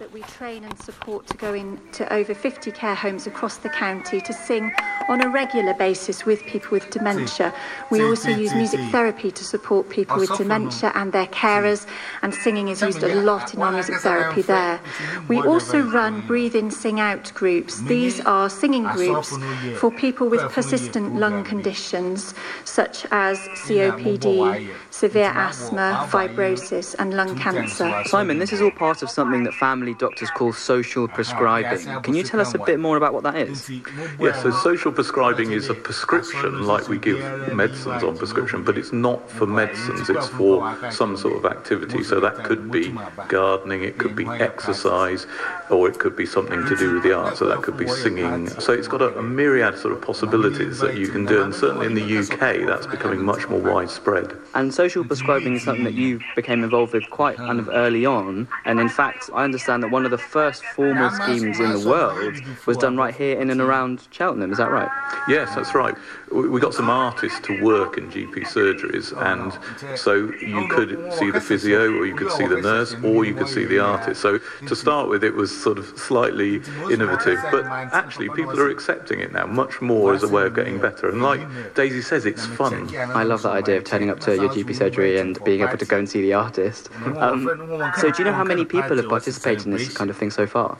that we train and support to go into over 50 care homes across the county to sing on a regular basis with people with dementia. We also use music therapy to support people with dementia and their carers, and singing is used a lot in our music therapy there. We also run breathe in, sing out groups. These are singing groups for people with persistent lung conditions such as COPD, severe asthma, fibrosis, and lung cancer. Simon, this is all part of something that family doctors call social prescribing. Can you tell us a bit more about what that is? Yes, so social prescribing is a prescription like we give medicines on prescription, but it's not for medicines, it's for some sort of activity. So that could be gardening, it could be exercise, or it could be something to do with the arts, so that could be singing. So it's got a, a myriad sort of possibilities that you can do, and certainly in the UK that's becoming much more widespread. And social prescribing is something that you became involved with quite kind of early on, and in fact, I understand that one of the first formal schemes in the world was done right here in and around Cheltenham, is that right? Yes, that's right. We we got some artists to work in GP surgeries, and so you could see the physio, or you could see the nurse, or you could see the artist. So to start with, it was sort of slightly innovative, but actually people are accepting it now much more as a way of getting better. And like Daisy says, it's fun. I love that idea of turning up to your GP surgery and being able to go and see the artist. Um, so, do you know how many people have participated in this kind of thing so far?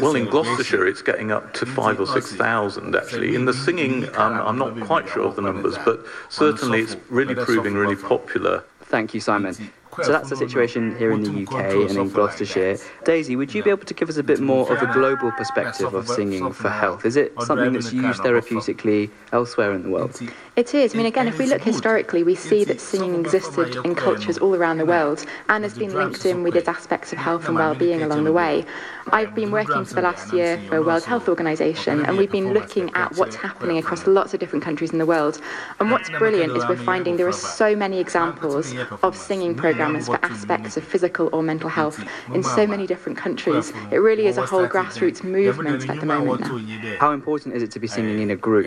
Well, in Gloucestershire, it's getting up to five or six thousand actually. In the singing, um, I'm not quite sure of the numbers, but certainly it's really proving really popular. Thank you, Simon. So that's the situation here in the UK and in Gloucestershire. Daisy, would you be able to give us a bit more of a global perspective of singing for health? Is it something that's used therapeutically elsewhere in the world? It is. I mean, again, if we look historically, we see that singing existed in cultures all around the world and has been linked in with its aspects of health and well-being along the way. I've been working for the last year for a World Health Organization, and we've been looking at what's happening across lots of different countries in the world. And what's brilliant is we're finding there are so many examples of singing programs for aspects of physical or mental health in so many different countries. It really is a whole grassroots movement at the moment now. How important is it to be singing in a group?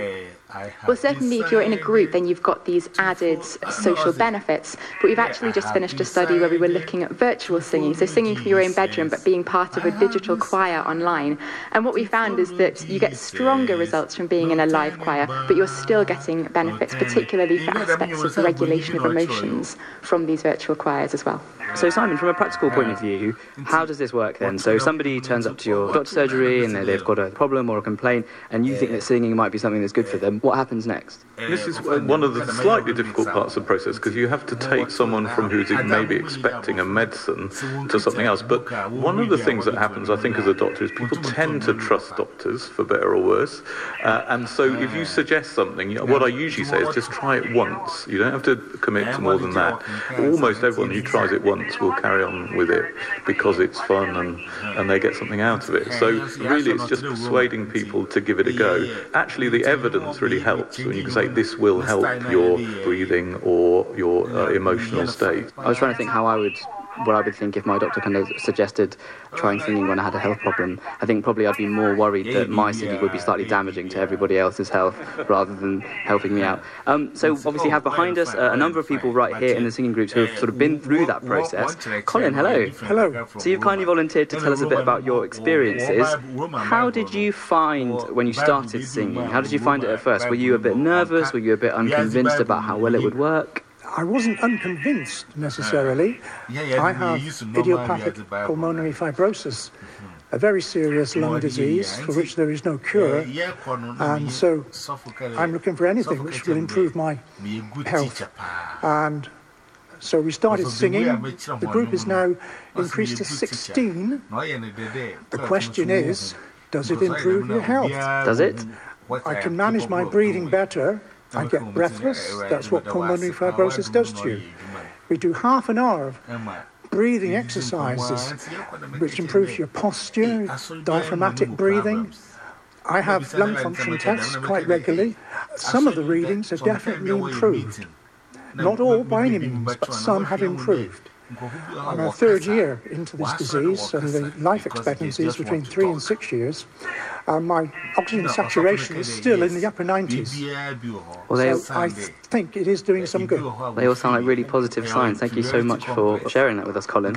Well, certainly, if you're in a group, then you've got these added social benefits. But we've actually just finished a study where we were looking at virtual singing, so singing from your own bedroom, but being part of a digital choir online. And what we found is that you get stronger results from being in a live choir, but you're still getting benefits, particularly for aspects of the regulation of emotions from these virtual choirs as well. So, Simon, from a practical point of view, how does this work then? So, somebody turns up to your doctor's surgery and they've got a problem or a complaint, and you think that singing might be something that's good for them. What happens next? This is uh, one of the slightly difficult parts of the process because you have to take someone from who's maybe expecting a medicine to something else. But one of the things that happens, I think, as a doctor is people tend to trust doctors for better or worse. Uh, and so if you suggest something, what I usually say is just try it once. You don't have to commit to more than that. Almost everyone who tries it once will carry on with it because it's fun and, and they get something out of it. So really it's just persuading people to give it a go. Actually, the evidence really helps when you can say this will help your breathing or your uh, emotional state. I was trying to think how I would what I would think if my doctor kind of suggested trying singing when I had a health problem. I think probably I'd be more worried that my singing would be slightly damaging to everybody else's health rather than helping me out. Um, so obviously have behind us uh, a number of people right here in the singing groups who have sort of been through that process. Colin, hello. Hello. So you've kindly volunteered to tell us a bit about your experiences. How did you find when you started singing? How did you find it at first? Were you a bit nervous? Were you a bit unconvinced about how well it would work? I wasn't unconvinced necessarily. I have idiopathic pulmonary fibrosis, a very serious lung disease for which there is no cure. And so I'm looking for anything which will improve my health. And so we started singing. The group is now increased to 16. The question is, does it improve your health? Does it? I can manage my breathing better. I get breathless. That's what pulmonary fibrosis does to you. We do half an hour of breathing exercises, which improves your posture, diaphragmatic breathing. I have lung function tests quite regularly. Some of the readings have definitely improved. Not all by any means, but some have improved. I'm a third year into this disease, and the life expectancy is between three and six years. And my oxygen saturation is still in the upper 90s. Well, they, So I think it is doing some good. they all sound like really positive signs. Thank you so much for sharing that with us, Colin.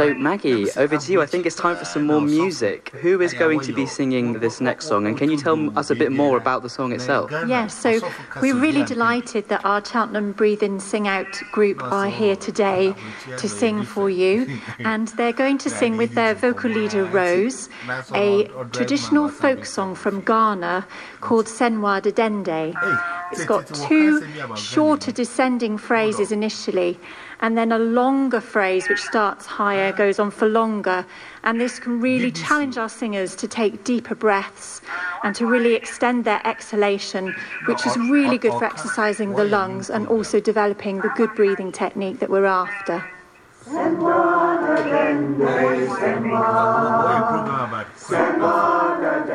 So, Maggie, over to you. I think it's time for some more music. Who is going to be singing this next song? And can you tell us a bit more about the song itself? Yes, so we're really delighted that our Cheltenham Breathe In Sing Out group are here today to sing for you. And they're going to sing with their vocal leader, Rose, a traditional folk song from Ghana called Senwa Dende. It's got two shorter descending phrases initially and then a longer phrase which starts higher goes on for longer. And this can really challenge our singers to take deeper breaths and to really extend their exhalation, which is really good for exercising the lungs and also developing the good breathing technique that we're after.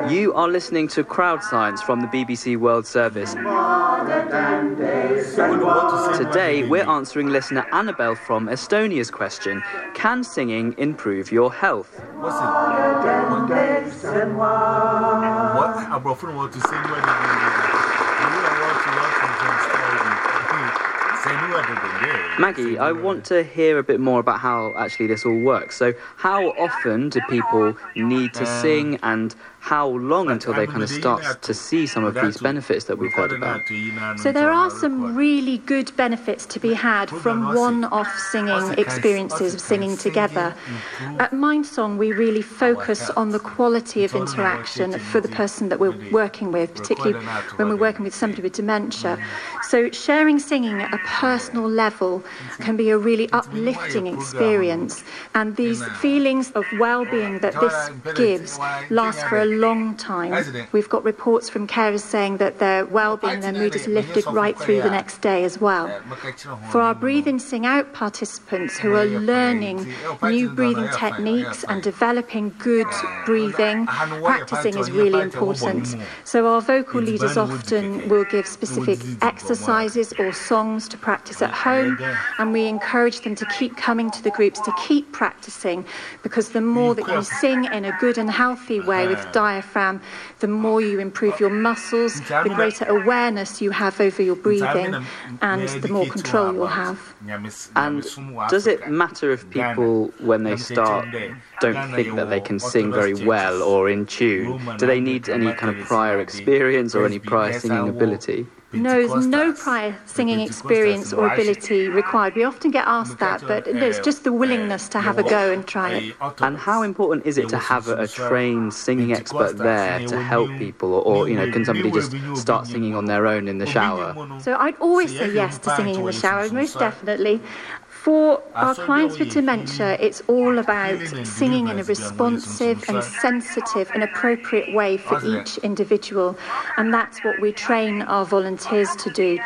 You are listening to Crowd Science from the BBC World Service. Today, we're answering listener Annabelle from Estonia's question Can singing improve your health? What? to sing Maggie, I want to hear a bit more about how actually this all works. So, how often do people need to um, sing and how long until they kind of start to see some of these benefits that we've heard about? So there are some really good benefits to be had from one-off singing experiences of singing together. At Mindsong, we really focus on the quality of interaction for the person that we're working with, particularly when we're working with somebody with dementia. So sharing singing at a personal level can be a really uplifting experience, and these feelings of well-being that this gives last for a long time. We've got reports from carers saying that their well-being, their mood is lifted right through the next day as well. For our breathe in, sing out participants who are learning new breathing techniques and developing good breathing, practicing is really important. So our vocal leaders often will give specific exercises or songs to practice at home, and we encourage them to keep coming to the groups to keep practicing because the more that you sing in a good and healthy way with diaphragm, the more you improve your muscles, the greater awareness you have over your breathing, and the more control you'll have. And does it matter if people, when they start, don't think that they can sing very well or in tune? Do they need any kind of prior experience or any prior singing ability? Knows no prior singing experience or ability required. We often get asked that, but it's just the willingness to have a go and try it. And how important is it to have a, a trained singing expert there to help people, or, or, you know, can somebody just start singing on their own in the shower? So I'd always say yes to singing in the shower, most definitely. For our clients with dementia, it's all about singing in a responsive and sensitive and appropriate way for each individual. And that's what we train our volunteers to do.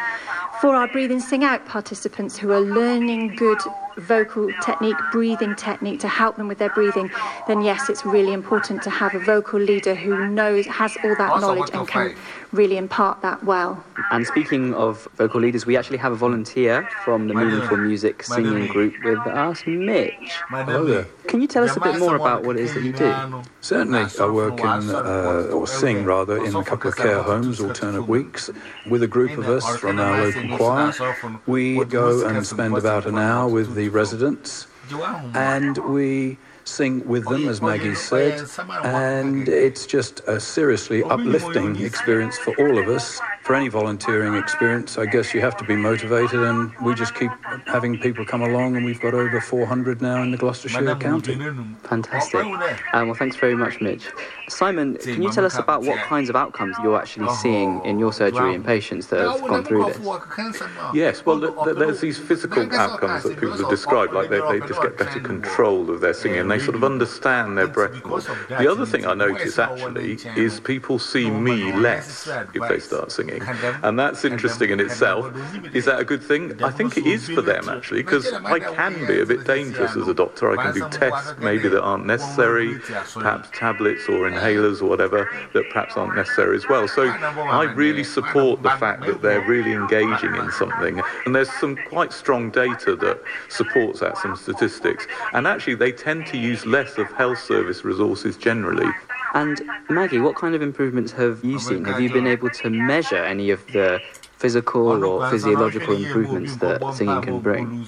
For our breathe in, sing out participants who are learning good vocal technique, breathing technique to help them with their breathing, then yes, it's really important to have a vocal leader who knows, has all that knowledge and can really impart that well. And speaking of vocal leaders, we actually have a volunteer from the Meaningful Music singing group with us, Mitch. Hello there. Can you tell us a bit more about what it is that you do? Certainly. I work in, uh, or sing rather, in a couple of care homes alternate weeks with a group of us from our local choir. We go and spend about an hour with the residents and we sing with them, as Maggie said, and it's just a seriously uplifting experience for all of us. For any volunteering experience, I guess you have to be motivated, and we just keep having people come along, and we've got over 400 now in the Gloucestershire County. Fantastic. Um, well, thanks very much, Mitch. Simon, can you tell us about what kinds of outcomes you're actually seeing in your surgery in patients that have gone through this? Yes, well, there's these physical outcomes that people have described, like they, they just get better control of their singing, and they sort of understand their breath more. The other thing I notice actually is people see me less if they start singing, and that's interesting in itself. Is that a good thing? I think it is for them actually, because I can be a bit dangerous as a doctor. I can do tests maybe that aren't necessary, perhaps tablets or inhalers or whatever that perhaps aren't necessary as well. So I really support the fact that they're really engaging in something, and there's some quite strong data that supports that, some statistics, and actually they tend to use less of health service resources generally. And Maggie, what kind of improvements have you seen? Have you been able to measure any of the physical or physiological improvements that singing can bring?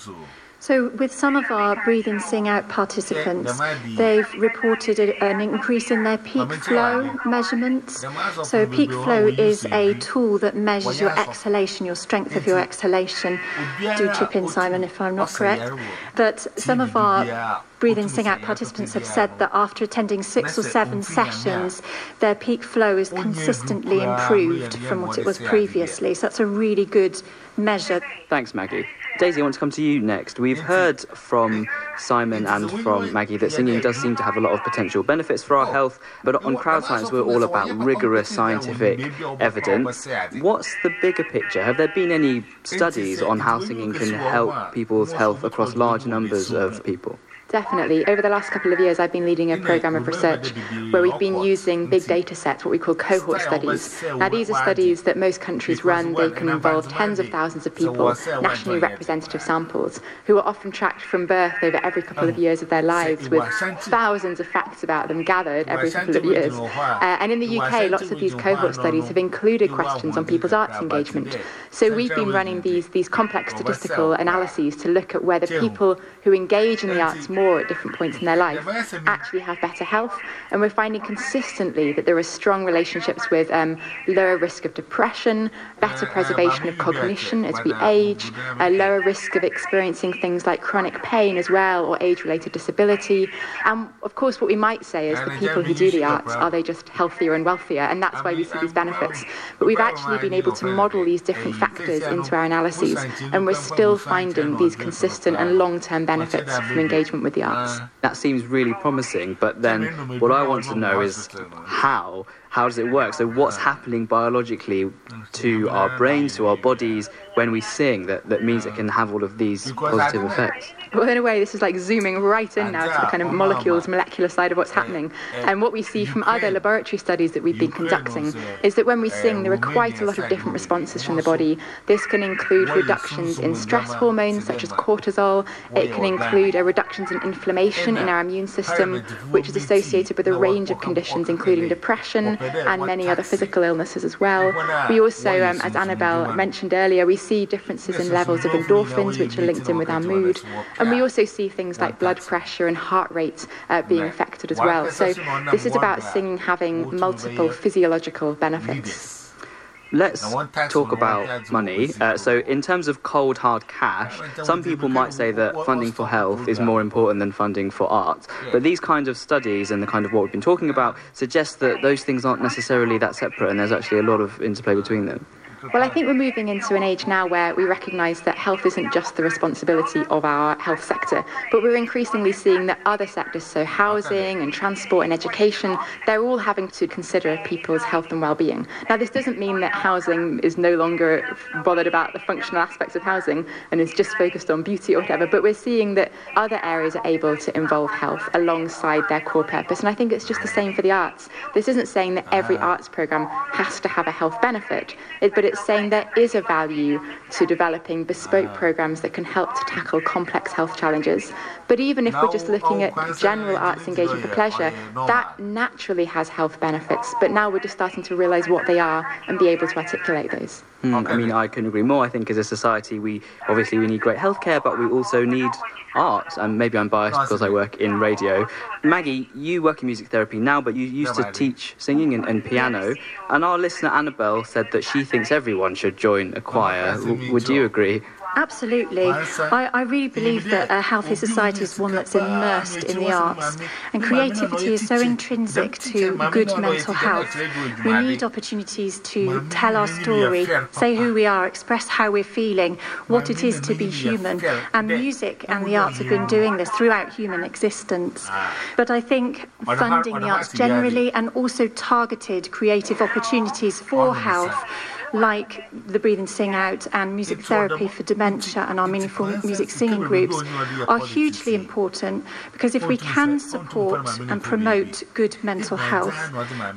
So, with some of our breathe in, sing out participants, they've reported an increase in their peak flow measurements. So, peak flow is a tool that measures your exhalation, your strength of your exhalation. Do chip in, Simon, if I'm not correct. But some of our breathe in, sing out participants have said that after attending six or seven sessions, their peak flow is consistently improved from what it was previously. So, that's a really good measure. Thanks, Maggie. Daisy, I want to come to you next. We've heard from Simon and from Maggie that singing does seem to have a lot of potential benefits for our health, but on Crowd Science, we're all about rigorous scientific evidence. What's the bigger picture? Have there been any studies on how singing can help people's health across large numbers of people? Definitely. Over the last couple of years, I've been leading a program of research where we've been using big data sets, what we call cohort studies. Now, these are studies that most countries run. They can involve tens of thousands of people, nationally representative samples, who are often tracked from birth over every couple of years of their lives with thousands of facts about them gathered every couple of years. Uh, and in the UK, lots of these cohort studies have included questions on people's arts engagement. So we've been running these, these complex statistical analyses to look at whether people who engage in the arts more more at different points in their life actually have better health. And we're finding consistently that there are strong relationships with um, lower risk of depression, better preservation of cognition as we age, a lower risk of experiencing things like chronic pain as well or age related disability. And of course, what we might say is the people who do the arts are they just healthier and wealthier? And that's why we see these benefits. But we've actually been able to model these different factors into our analyses, and we're still finding these consistent and long term benefits from engagement with with the arts. Ah. That seems really promising, but then what I want to know is how how does it work? So, what's happening biologically to our brains, to our bodies when we sing that, that means it can have all of these positive effects? Well, in a way, this is like zooming right in now to the kind of molecules, molecular side of what's happening. And what we see from other laboratory studies that we've been conducting is that when we sing, there are quite a lot of different responses from the body. This can include reductions in stress hormones such as cortisol, it can include uh, reductions in inflammation in our immune system, which is associated with a range of conditions, including depression, and many other physical illnesses as well. We also, um, as Annabelle mentioned earlier, we see differences in levels of endorphins, which are linked in with our mood. And we also see things like blood pressure and heart rate uh, being affected as well. So this is about singing having multiple physiological benefits. Let's talk about money. Uh, so, in terms of cold, hard cash, some people might say that funding for health is more important than funding for art. But these kinds of studies and the kind of what we've been talking about suggest that those things aren't necessarily that separate and there's actually a lot of interplay between them. Well, I think we're moving into an age now where we recognise that health isn't just the responsibility of our health sector, but we're increasingly seeing that other sectors, so housing and transport and education, they're all having to consider people's health and well-being. Now, this doesn't mean that housing is no longer bothered about the functional aspects of housing and is just focused on beauty or whatever, but we're seeing that other areas are able to involve health alongside their core purpose. And I think it's just the same for the arts. This isn't saying that every ah. arts programme has to have a health benefit, but it's saying there is a value to developing bespoke programs that can help to tackle complex health challenges. But even if we're just looking at general arts engagement for pleasure, that naturally has health benefits. But now we're just starting to realise what they are and be able to articulate those. Mm, I mean, I couldn't agree more. I think as a society, we obviously we need great healthcare, but we also need art. And maybe I'm biased because I work in radio. Maggie, you work in music therapy now, but you used to teach singing and, and piano. And our listener Annabelle said that she thinks everyone should join a choir. W- would you agree? Absolutely. I, I, really believe that a healthy society is one that's immersed in the arts. And creativity is so intrinsic to good mental health. We need opportunities to tell our story, say who we are, express how we're feeling, what it is to be human. And music and the arts have been doing this throughout human existence. But I think funding the arts generally and also targeted creative opportunities for health like the Breathe and Sing Out and music therapy for dementia and our meaningful music singing groups are hugely important because if we can support and promote good mental health,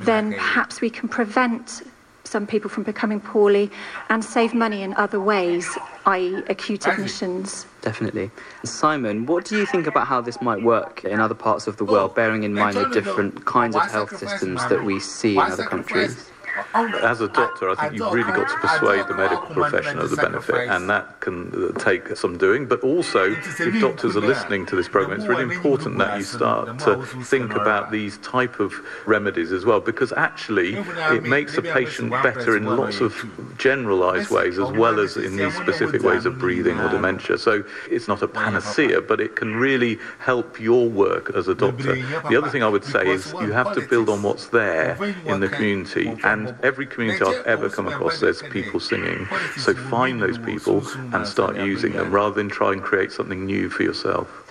then perhaps we can prevent some people from becoming poorly and save money in other ways, i.e., acute admissions. Definitely. Simon, what do you think about how this might work in other parts of the world, bearing in mind the different kinds of health systems that we see in other countries? As a doctor, I think you've really got to persuade the medical profession of the benefit, and that can uh, take some doing. But also, if doctors are listening to this program, it's really important that you start to think about these type of remedies as well, because actually it makes a patient better in lots of generalized ways as well as in these specific ways of breathing or dementia. So it's not a panacea, but it can really help your work as a doctor. The other thing I would say is you have to build on what's there in the community, and every community I've ever come across, there's people singing. So find those people and start using them rather than try and create something new for yourself.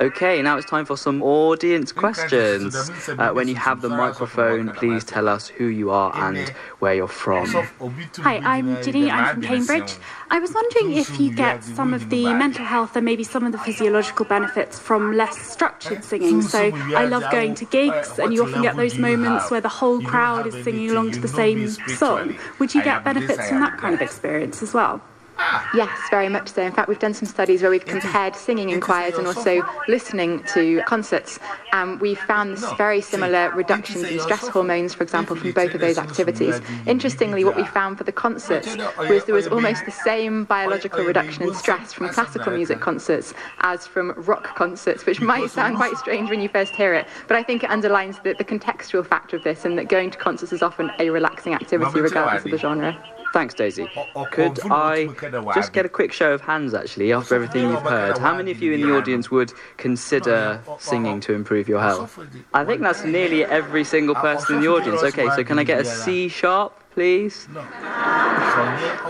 Okay, now it's time for some audience questions. Uh, when you have the microphone, please tell us who you are and where you're from. Hi, I'm Ginny. I'm from Cambridge. I was wondering if you get some of the mental health and maybe some of the physiological benefits from less structured singing. So I love going to gigs, and you often get those moments where the whole crowd is singing along to the same song. Would you get benefits from that kind of experience as well? Yes, very much so. In fact, we've done some studies where we've compared singing in choirs and also listening to concerts, and we found this very similar reductions in stress hormones, for example, from both of those activities. Interestingly, what we found for the concerts was there was almost the same biological reduction in stress from classical music concerts as from rock concerts, which might sound quite strange when you first hear it, but I think it underlines the, the contextual factor of this and that going to concerts is often a relaxing activity regardless of the genre. Thanks, Daisy. Could I just get a quick show of hands, actually, after everything you've heard? How many of you in the audience would consider singing to improve your health? I think that's nearly every single person in the audience. Okay, so can I get a C sharp, please?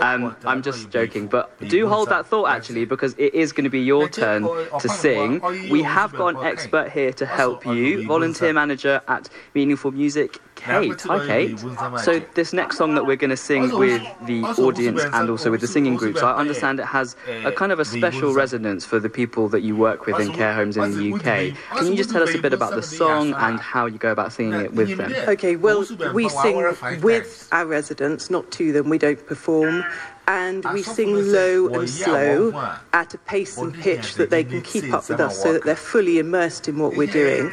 Um, I'm just joking, but do hold that thought actually, because it is going to be your turn to sing. We have got an expert here to help you, volunteer manager at Meaningful Music, Kate. Hi, Kate. So this next song that we're going to sing with the audience and also with the singing groups, I understand it has a kind of a special resonance for the people that you work with in care homes in the UK. Can you just tell us a bit about the song and how you go about singing it with them? Okay, well, we sing with our residents, not to them. We don't perform and we sing low and slow at a pace and pitch that they can keep up with us so that they're fully immersed in what we're doing.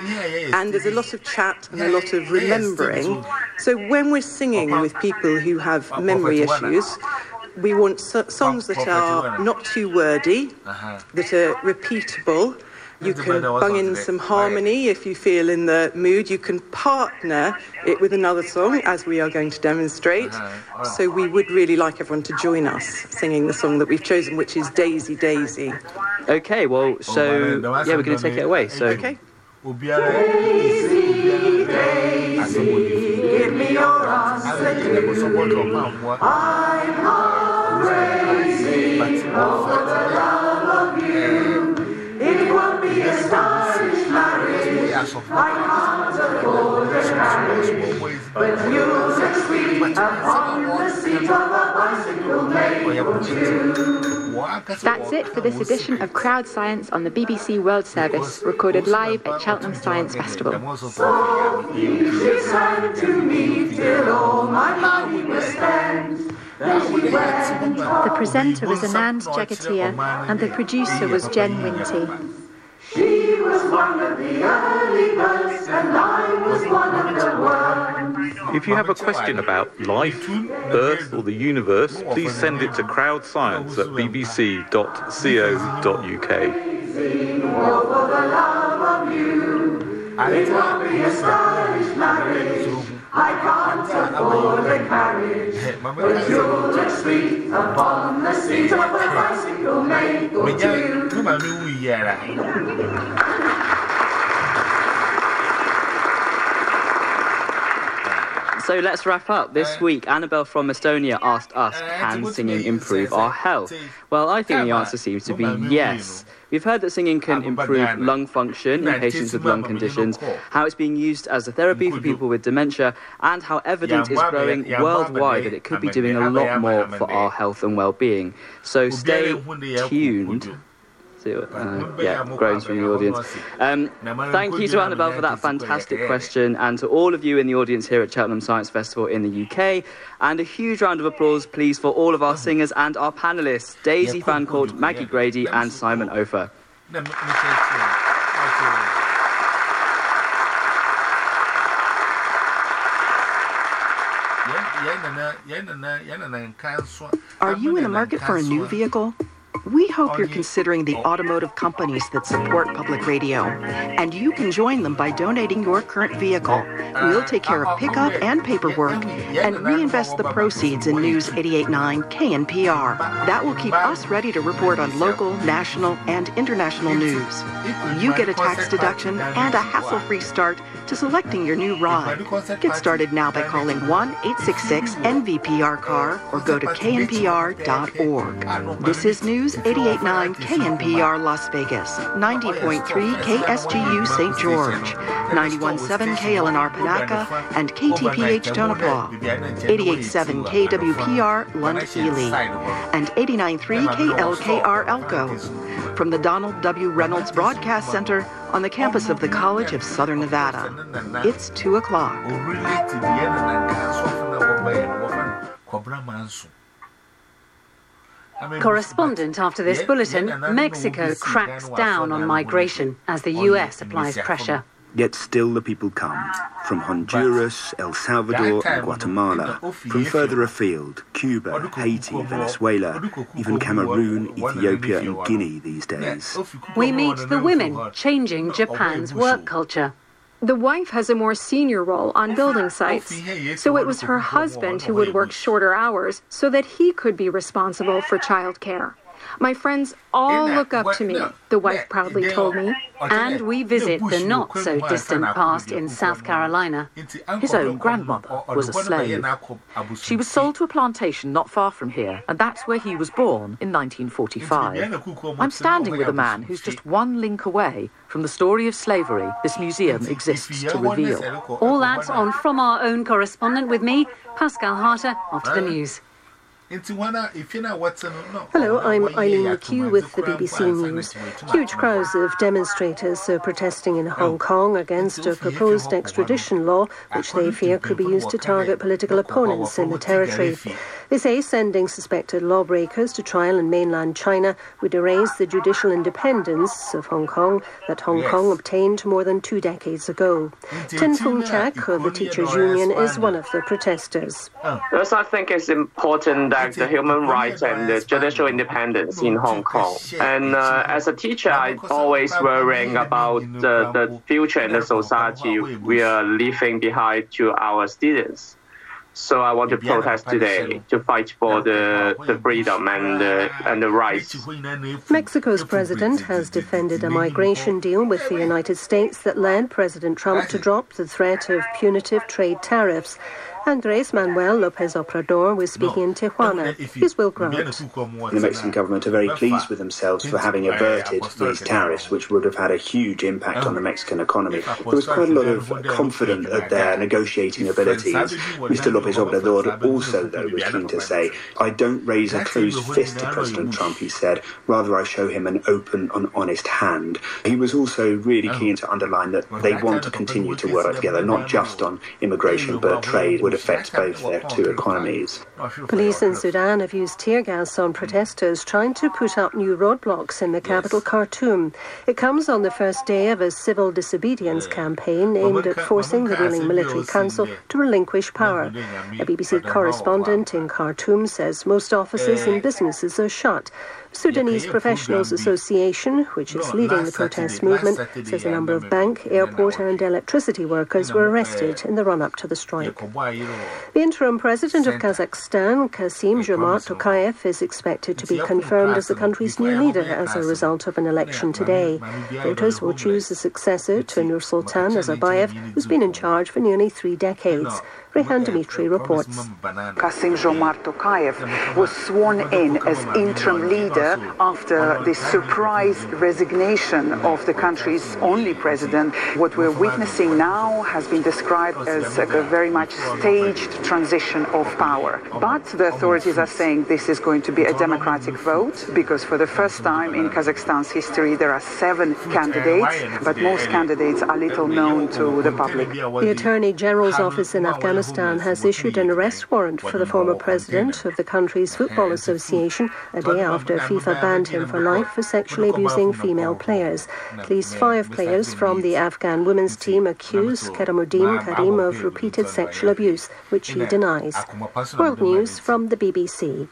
And there's a lot of chat and a lot of remembering. So when we're singing with people who have memory issues, we want so- songs that are not too wordy, that are repeatable, you can bung in some harmony if you feel in the mood. You can partner it with another song, as we are going to demonstrate. So we would really like everyone to join us singing the song that we've chosen, which is Daisy Daisy. Okay, well, so yeah, we're going to take it away. So. Okay. Daisy, Daisy, give me your answer. I'm crazy over the love of you. That's it for this edition of Crowd Science on the BBC World Service, recorded live at Cheltenham Science Festival. You sang to me till all my money was spent. The presenter was Anand Jagatia and the producer was Jen Winty. One of the early birds and I was one of the. If you have a question about life, Earth, or the universe, please send it to crowdscience at bbc.co.uk. For the love of you, it won't be a stylish marriage. I can't afford a carriage, but you'll look sweet upon the seat of a bicycle made for two. So let's wrap up. This week, Annabelle from Estonia asked us, can singing improve our health? Well, I think the answer seems to be yes. We've heard that singing can improve lung function in patients with lung conditions, how it's being used as a therapy for people with dementia, and how evidence is growing worldwide that it could be doing a lot more for our health and well-being. So stay tuned. Uh, yeah, groans from the audience. Um, thank you to Annabelle for that fantastic question, and to all of you in the audience here at Cheltenham Science Festival in the UK. And a huge round of applause, please, for all of our singers and our panellists. Daisy Fancourt, Maggie Grady, and Simon Opher. Are you in the market for a new vehicle? We hope you're considering the automotive companies that support public radio, and you can join them by donating your current vehicle. We'll take care of pickup and paperwork and reinvest the proceeds in News 889 KNPR. That will keep us ready to report on local, national, and international news. You get a tax deduction and a hassle free start to selecting your new ride. Get started now by calling 1 866 NVPR CAR or go to knpr.org. This is News 889 KNPR Las Vegas, 90.3 KSGU St. George, 91.7 KLNR Panaca, and KTPH Tonopah, 88.7 KWPR Lund Ely, and 89.3 KLKR Elko. From the Donald W. Reynolds Broadcast Center on the campus of the College of Southern Nevada. It's 2 o'clock. Correspondent after this bulletin, Mexico cracks down on migration as the US applies pressure. Yet still the people come from Honduras, El Salvador, and Guatemala, from further afield, Cuba, Haiti, Venezuela, even Cameroon, Ethiopia, and Guinea these days. We meet the women changing Japan's work culture. The wife has a more senior role on building sites, so it was her husband who would work shorter hours so that he could be responsible for childcare. My friends all look up to me, the wife proudly told me. And we visit the not so distant past in South Carolina. His own grandmother was a slave. She was sold to a plantation not far from here, and that's where he was born in 1945. I'm standing with a man who's just one link away from the story of slavery this museum exists to reveal. All that on From Our Own Correspondent with me, Pascal Harter, after the news. Hello, I'm Eileen McHugh with the BBC News. Huge crowds of demonstrators are protesting in Hong Kong against a proposed extradition law which they fear could be used to target political opponents in the territory. They say sending suspected lawbreakers to trial in mainland China would erase the judicial independence of Hong Kong that Hong. Kong obtained more than two decades ago. Tin Fung Chak of the Teachers Union is one of the protesters. Yes, I think it's important the human rights and the judicial independence in Hong Kong. And uh, as a teacher, I always worrying about the, the future and the society we are leaving behind to our students. So I want to protest today to fight for the, the freedom and, uh, and the rights. Mexico's president has defended a migration deal with the United States that led President Trump to drop the threat of punitive trade tariffs. Andres Manuel Lopez Obrador was speaking in Tijuana. Here's Will Grant. The Mexican government are very pleased with themselves for having averted these tariffs, which would have had a huge impact on the Mexican economy. There was quite a lot of confidence at their negotiating abilities. Mr. Lopez Obrador also, though, was keen to say, I don't raise a closed fist to President Trump, he said. Rather, I show him an open and honest hand. He was also really keen to underline that they want to continue to work together, not just on immigration, but trade would affect both their two economies. Police in Sudan have used tear gas on protesters trying to put up new roadblocks in the capital Khartoum. It comes on the first day of a civil disobedience campaign aimed at forcing the ruling military council to relinquish power. A BBC correspondent in Khartoum says most offices and businesses are shut. Sudanese Professionals Association, which is leading the protest movement, says a number of bank, airport, and electricity workers were arrested in the run up to the strike. The interim president of Kazakhstan, Kasim Jomart Tokayev, is expected to be confirmed as the country's new leader as a result of an election today. Voters will choose a successor to Nursultan Nazarbayev, who's been in charge for nearly three decades. Rayhan Demytrie reports. Kasim Jomart Tokayev was sworn in as interim leader after the surprise resignation of the country's only president. What we're witnessing now has been described as a very much staged transition of power. But the authorities are saying this is going to be a democratic vote because for the first time in Kazakhstan's history there are seven candidates, but most candidates are little known to the public. The Attorney General's office in Afghanistan Kyrgyzstan has issued an arrest warrant for the former president of the country's football association a day after FIFA banned him for life for sexually abusing female players. At least five players from the Afghan women's team accuse Keramuddin Karim of repeated sexual abuse, which he denies. World News from the BBC.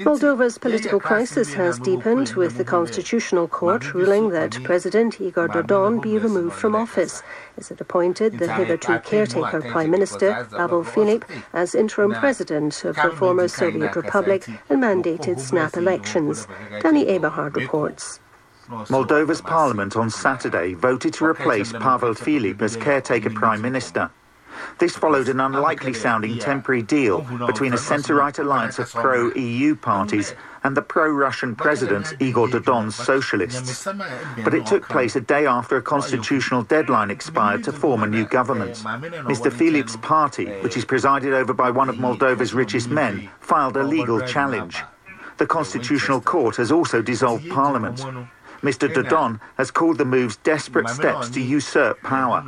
Moldova's political crisis has deepened with the Constitutional Court ruling that President Igor Dodon be removed from office as it appointed the hitherto caretaker Prime Minister Pavel Filip as interim president of the former Soviet Republic and mandated snap elections. Danny Aeberhard reports. Moldova's parliament on Saturday voted to replace Pavel Filip as caretaker prime minister. This followed an unlikely sounding temporary deal between a centre right alliance of pro EU parties and the pro Russian president Igor Dodon's socialists. But it took place a day after a constitutional deadline expired to form a new government. Mr. Filip's party, which is presided over by one of Moldova's richest men, filed a legal challenge. The Constitutional Court has also dissolved Parliament. Mr. Dodon has called the moves desperate steps to usurp power.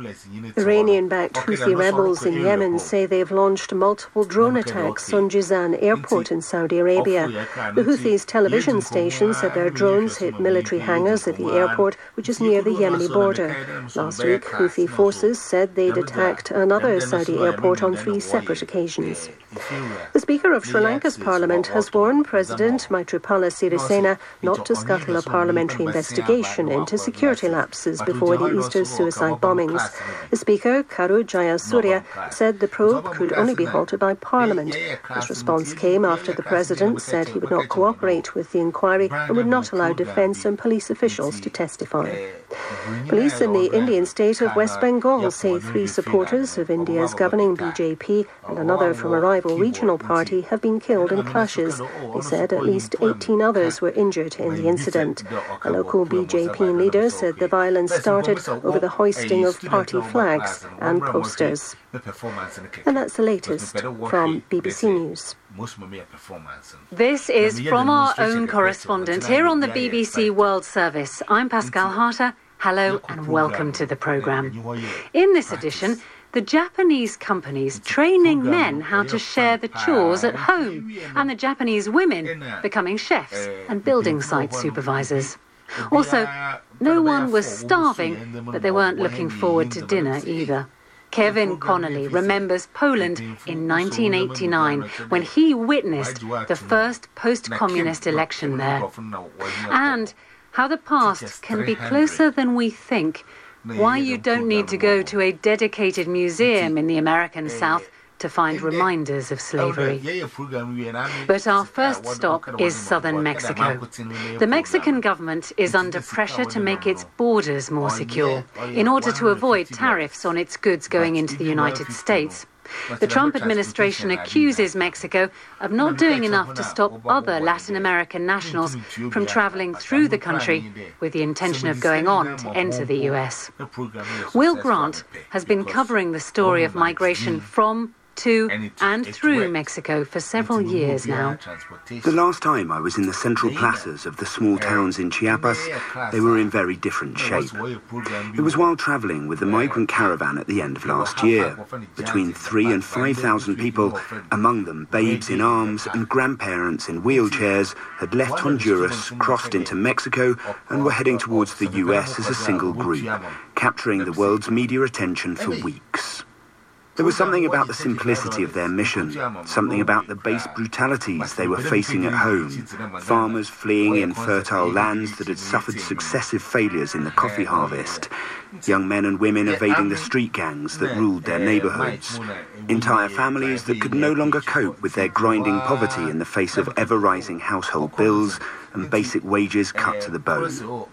Iranian backed Houthi rebels in Yemen say they've launched multiple drone attacks on Jizan airport in Saudi Arabia. The Houthis' television station said their drones hit military hangars at the airport, which is near the Yemeni border. Last week, Houthi forces said they'd attacked another Saudi airport on three separate occasions. The Speaker of Sri Lanka's parliament has warned President Maithripala Sirisena not to scuttle a parliamentary investigation into security lapses before the Easter suicide bombings. The Speaker, Karu Jayasuriya, said the probe could only be halted by Parliament. His response came after the President said he would not cooperate with the inquiry and would not allow defence and police officials to testify. Police in the Indian state of West Bengal say three supporters of India's governing BJP and another from a rival regional party have been killed in clashes. They said at least 18 others were injured in the incident. A local BJP leader said the violence started over the hoisting of party flags and posters. And that's the latest from BBC News. This is from our own correspondent here on the BBC World Service. I'm Pascal Harter. Hello and welcome to the programme. In this edition, the Japanese companies training men how to share the chores at home, and the Japanese women becoming chefs and building site supervisors. Also, no one was starving, but they weren't looking forward to dinner either. Kevin Connolly remembers Poland in 1989 when he witnessed the first post communist election there. And how the past can be closer than we think. Why you don't need to go to a dedicated museum in the American South to find reminders of slavery. But our first stop is southern Mexico. The Mexican government is under pressure to make its borders more secure in order to avoid tariffs on its goods going into the United States. The Trump administration accuses Mexico of not doing enough to stop other Latin American nationals from traveling through the country with the intention of going on to enter the US. Will Grant has been covering the story of migration from to and through Mexico for several years now. The last time I was in the central plazas of the small towns in Chiapas, they were in very different shape. It was while travelling with the migrant caravan at the end of last year. Between three and five thousand people, among them babes in arms and grandparents in wheelchairs, had left Honduras, crossed into Mexico, and were heading towards the US as a single group, capturing the world's media attention for weeks. There was something about the simplicity of their mission, something about the base brutalities they were facing at home. Farmers fleeing in fertile lands that had suffered successive failures in the coffee harvest. Young men and women evading the street gangs that ruled their neighborhoods. Entire families that could no longer cope with their grinding poverty in the face of ever rising household bills and basic wages cut to the bone.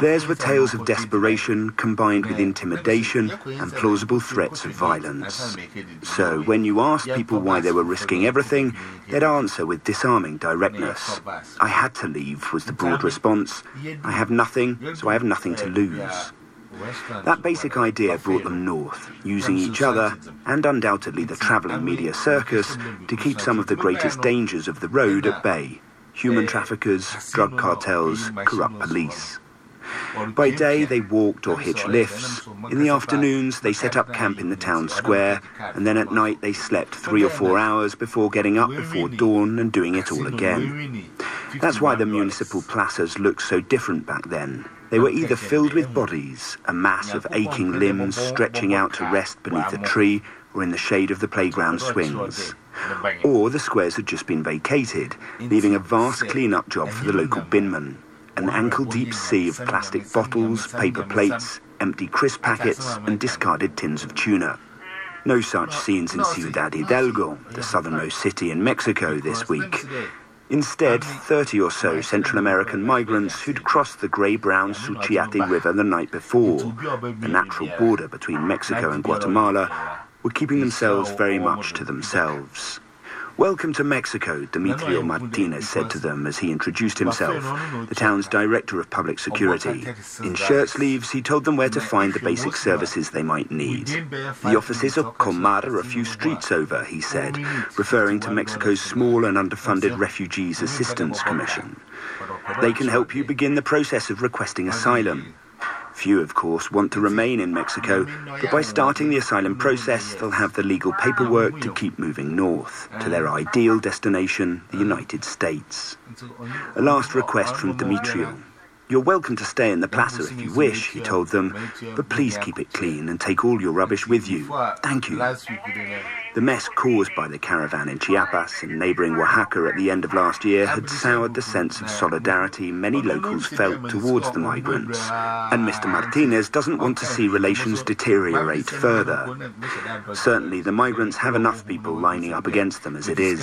Theirs were tales of desperation combined with intimidation and plausible threats of violence. So, when you asked people why they were risking everything, they'd answer with disarming directness. I had to leave, was the broad response. I have nothing, so I have nothing to lose. That basic idea brought them north, using each other and undoubtedly the travelling media circus to keep some of the greatest dangers of the road at bay human traffickers, drug cartels, corrupt police. By day, they walked or hitched lifts. In the afternoons, they set up camp in the town square, and then at night they slept three or four hours before getting up before dawn and doing it all again. That's why the municipal plazas looked so different back then. They were either filled with bodies, a mass of aching limbs stretching out to rest beneath a tree or in the shade of the playground swings. Or the squares had just been vacated, leaving a vast clean-up job for the local binman. An ankle-deep sea of plastic bottles, paper plates, empty crisp packets and discarded tins of tuna. No such scenes in Ciudad Hidalgo, the southernmost city in Mexico this week. Instead, 30 or so Central American migrants who'd crossed the grey-brown Suchiate River the night before, the natural border between Mexico and Guatemala, were keeping themselves very much to themselves. Welcome to Mexico, Demetrio Martinez said to them as he introduced himself, the town's director of public security. In shirt sleeves, he told them where to find the basic services they might need. The offices of Comar are a few streets over, he said, referring to Mexico's small and underfunded Refugees Assistance Commission. They can help you begin the process of requesting asylum. Few, of course, want to remain in Mexico, but by starting the asylum process, they'll have the legal paperwork to keep moving north, to their ideal destination, the United States. A last request from Demetrio. You're welcome to stay in the plaza if you wish, he told them, but please keep it clean and take all your rubbish with you. Thank you. The mess caused by the caravan in Chiapas and neighbouring Oaxaca at the end of last year had soured the sense of solidarity many locals felt towards the migrants. And Mr. Martinez doesn't want to see relations deteriorate further. Certainly, the migrants have enough people lining up against them as it is,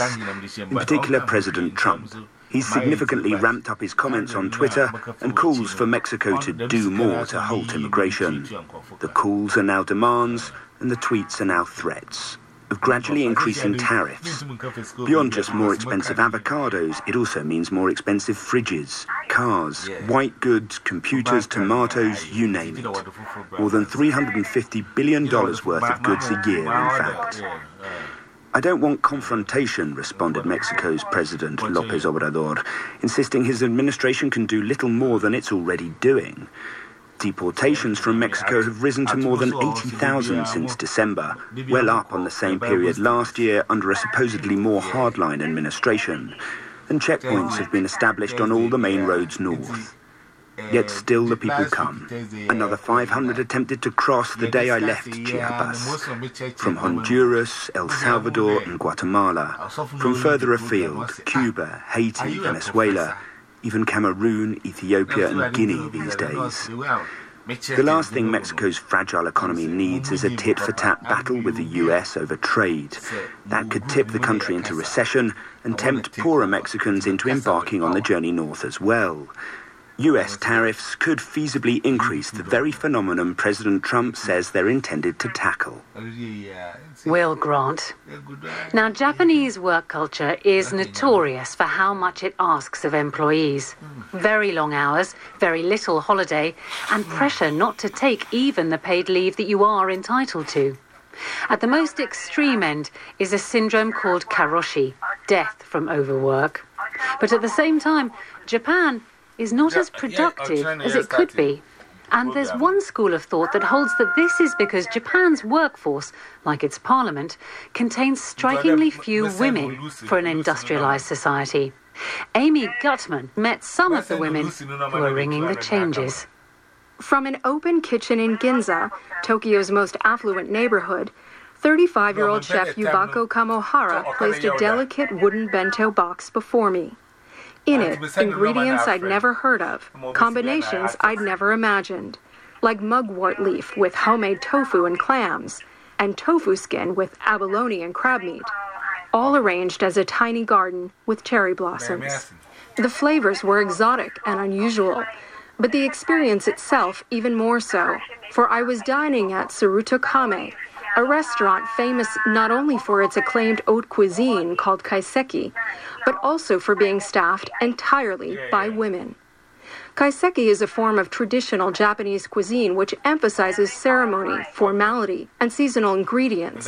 in particular President Trump. He's significantly ramped up his comments on Twitter and calls for Mexico to do more to halt immigration. The calls are now demands, and the tweets are now threats of gradually increasing tariffs. Beyond just more expensive avocados, it also means more expensive fridges, cars, white goods, computers, tomatoes, you name it. More than $350 billion worth of goods a year, in fact. I don't want confrontation, responded Mexico's President Lopez Obrador, insisting his administration can do little more than it's already doing. Deportations from Mexico have risen to more than 80,000 since December, well up on the same period last year under a supposedly more hardline administration. And checkpoints have been established on all the main roads north. Yet still the people come. Another 500 attempted to cross the day I left Chiapas. From Honduras, El Salvador, and Guatemala. From further afield, Cuba, Haiti, Venezuela even Cameroon, Ethiopia, and Guinea these days. The last thing Mexico's fragile economy needs is a tit for tat battle with the US over trade. That could tip the country into recession and tempt poorer Mexicans into embarking on the journey north as well. US tariffs could feasibly increase the very phenomenon President Trump says they're intended to tackle. Will Grant. Now, Japanese work culture is notorious for how much it asks of employees. Very long hours, very little holiday, and pressure not to take even the paid leave that you are entitled to. At the most extreme end is a syndrome called karoshi, death from overwork. But at the same time, Japan is not as productive as it could be. And there's one school of thought that holds that this is because Japan's workforce, like its parliament, contains strikingly few women for an industrialized society. Amy Gutman met some of the women who are ringing the changes. From an open kitchen in Ginza, Tokyo's most affluent neighborhood, 35 year old chef Yubako Kamohara placed a delicate wooden bento box before me. In it, ingredients I'd never heard of, combinations I'd never imagined, like mugwort leaf with homemade tofu and clams, and tofu skin with abalone and crab meat, all arranged as a tiny garden with cherry blossoms. The flavors were exotic and unusual, but the experience itself even more so, for I was dining at Tsuruto Kame, a restaurant famous not only for its acclaimed haute cuisine called kaiseki, but also for being staffed entirely by women. Kaiseki is a form of traditional Japanese cuisine which emphasizes ceremony, formality, and seasonal ingredients.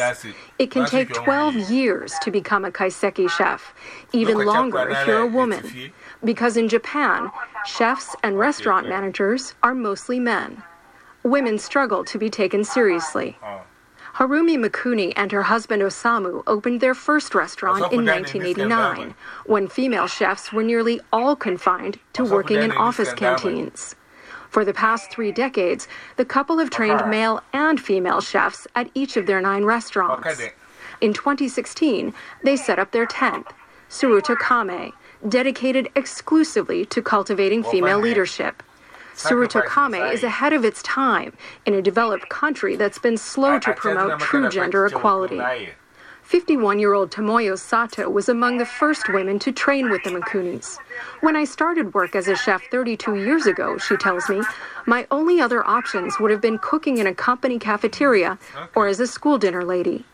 It can take 12 years to become a kaiseki chef, even longer if you're a woman. Because in Japan, chefs and restaurant managers are mostly men. Women struggle to be taken seriously. Harumi Mikuni and her husband Osamu opened their first restaurant in 1989, when female chefs were nearly all confined to working in office canteens. For the past three decades, the couple have trained male and female chefs at each of their nine restaurants. In 2016, they set up their 10th, Tsuruto Kame, dedicated exclusively to cultivating female leadership. Tsuruto Kame is ahead of its time in a developed country that's been slow to promote true gender equality. 51 year old Tomoyo Sato was among the first women to train with the Mikunis. When I started work as a chef 32 years ago, she tells me, my only other options would have been cooking in a company cafeteria or as a school dinner lady.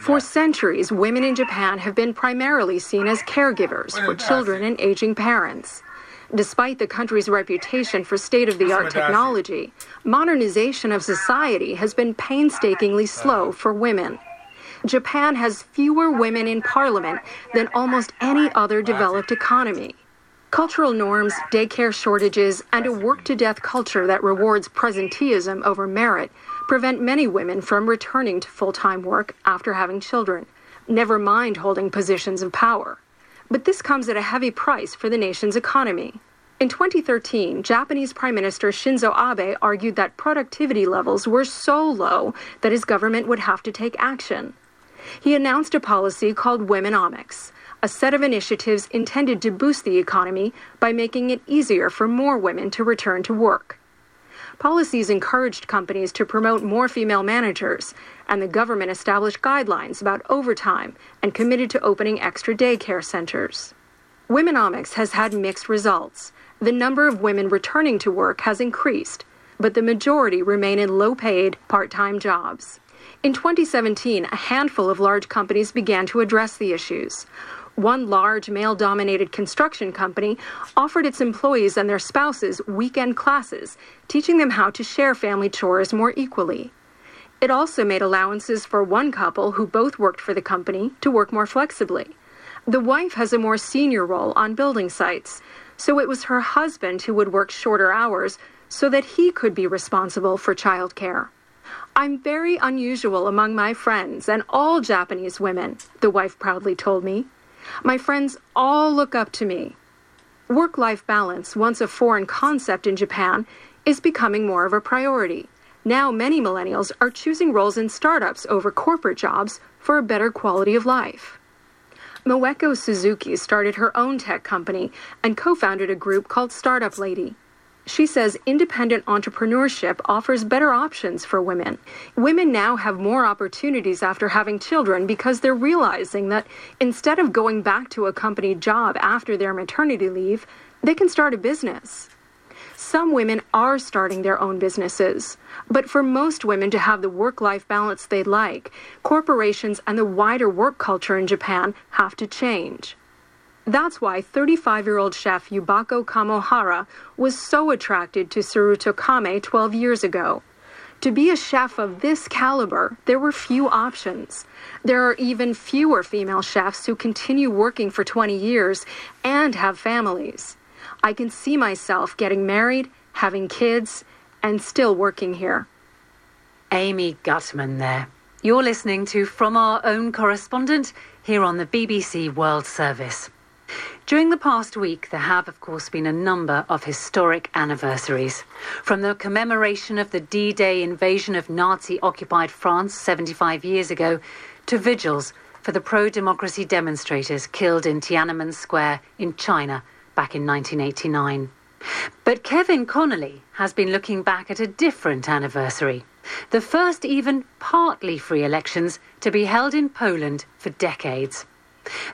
For centuries, women in Japan have been primarily seen as caregivers for children and aging parents. Despite the country's reputation for state of the art technology, modernization of society has been painstakingly slow for women. Japan has fewer women in parliament than almost any other developed economy. Cultural norms, daycare shortages, and a work to death culture that rewards presenteeism over merit prevent many women from returning to full time work after having children, never mind holding positions of power. But this comes at a heavy price for the nation's economy. In 2013, Japanese Prime Minister Shinzo Abe argued that productivity levels were so low that his government would have to take action he announced a policy called Womenomics, a set of initiatives intended to boost the economy by making it easier for more women to return to work. Policies encouraged companies to promote more female managers, and the government established guidelines about overtime and committed to opening extra daycare centers. Womenomics has had mixed results. The number of women returning to work has increased, but the majority remain in low paid, part time jobs. In 2017, a handful of large companies began to address the issues. One large male dominated construction company offered its employees and their spouses weekend classes, teaching them how to share family chores more equally. It also made allowances for one couple who both worked for the company to work more flexibly. The wife has a more senior role on building sites, so it was her husband who would work shorter hours so that he could be responsible for childcare. I'm very unusual among my friends and all Japanese women, the wife proudly told me. My friends all look up to me. Work life balance, once a foreign concept in Japan, is becoming more of a priority. Now, many millennials are choosing roles in startups over corporate jobs for a better quality of life. Moeko Suzuki started her own tech company and co founded a group called Startup Lady. She says independent entrepreneurship offers better options for women. Women now have more opportunities after having children because they're realizing that instead of going back to a company job after their maternity leave, they can start a business. Some women are starting their own businesses, but for most women to have the work life balance they like, corporations and the wider work culture in Japan have to change. That's why 35 year old chef Yubako Kamohara was so attracted to Tsuruto Kame 12 years ago. To be a chef of this caliber, there were few options. There are even fewer female chefs who continue working for 20 years and have families. I can see myself getting married, having kids, and still working here. Amy Gutman there. You're listening to From Our Own Correspondent here on the BBC World Service. During the past week, there have, of course, been a number of historic anniversaries. From the commemoration of the D Day invasion of Nazi occupied France 75 years ago to vigils for the pro democracy demonstrators killed in Tiananmen Square in China back in 1989. But Kevin Connolly has been looking back at a different anniversary. The first even partly free elections to be held in Poland for decades.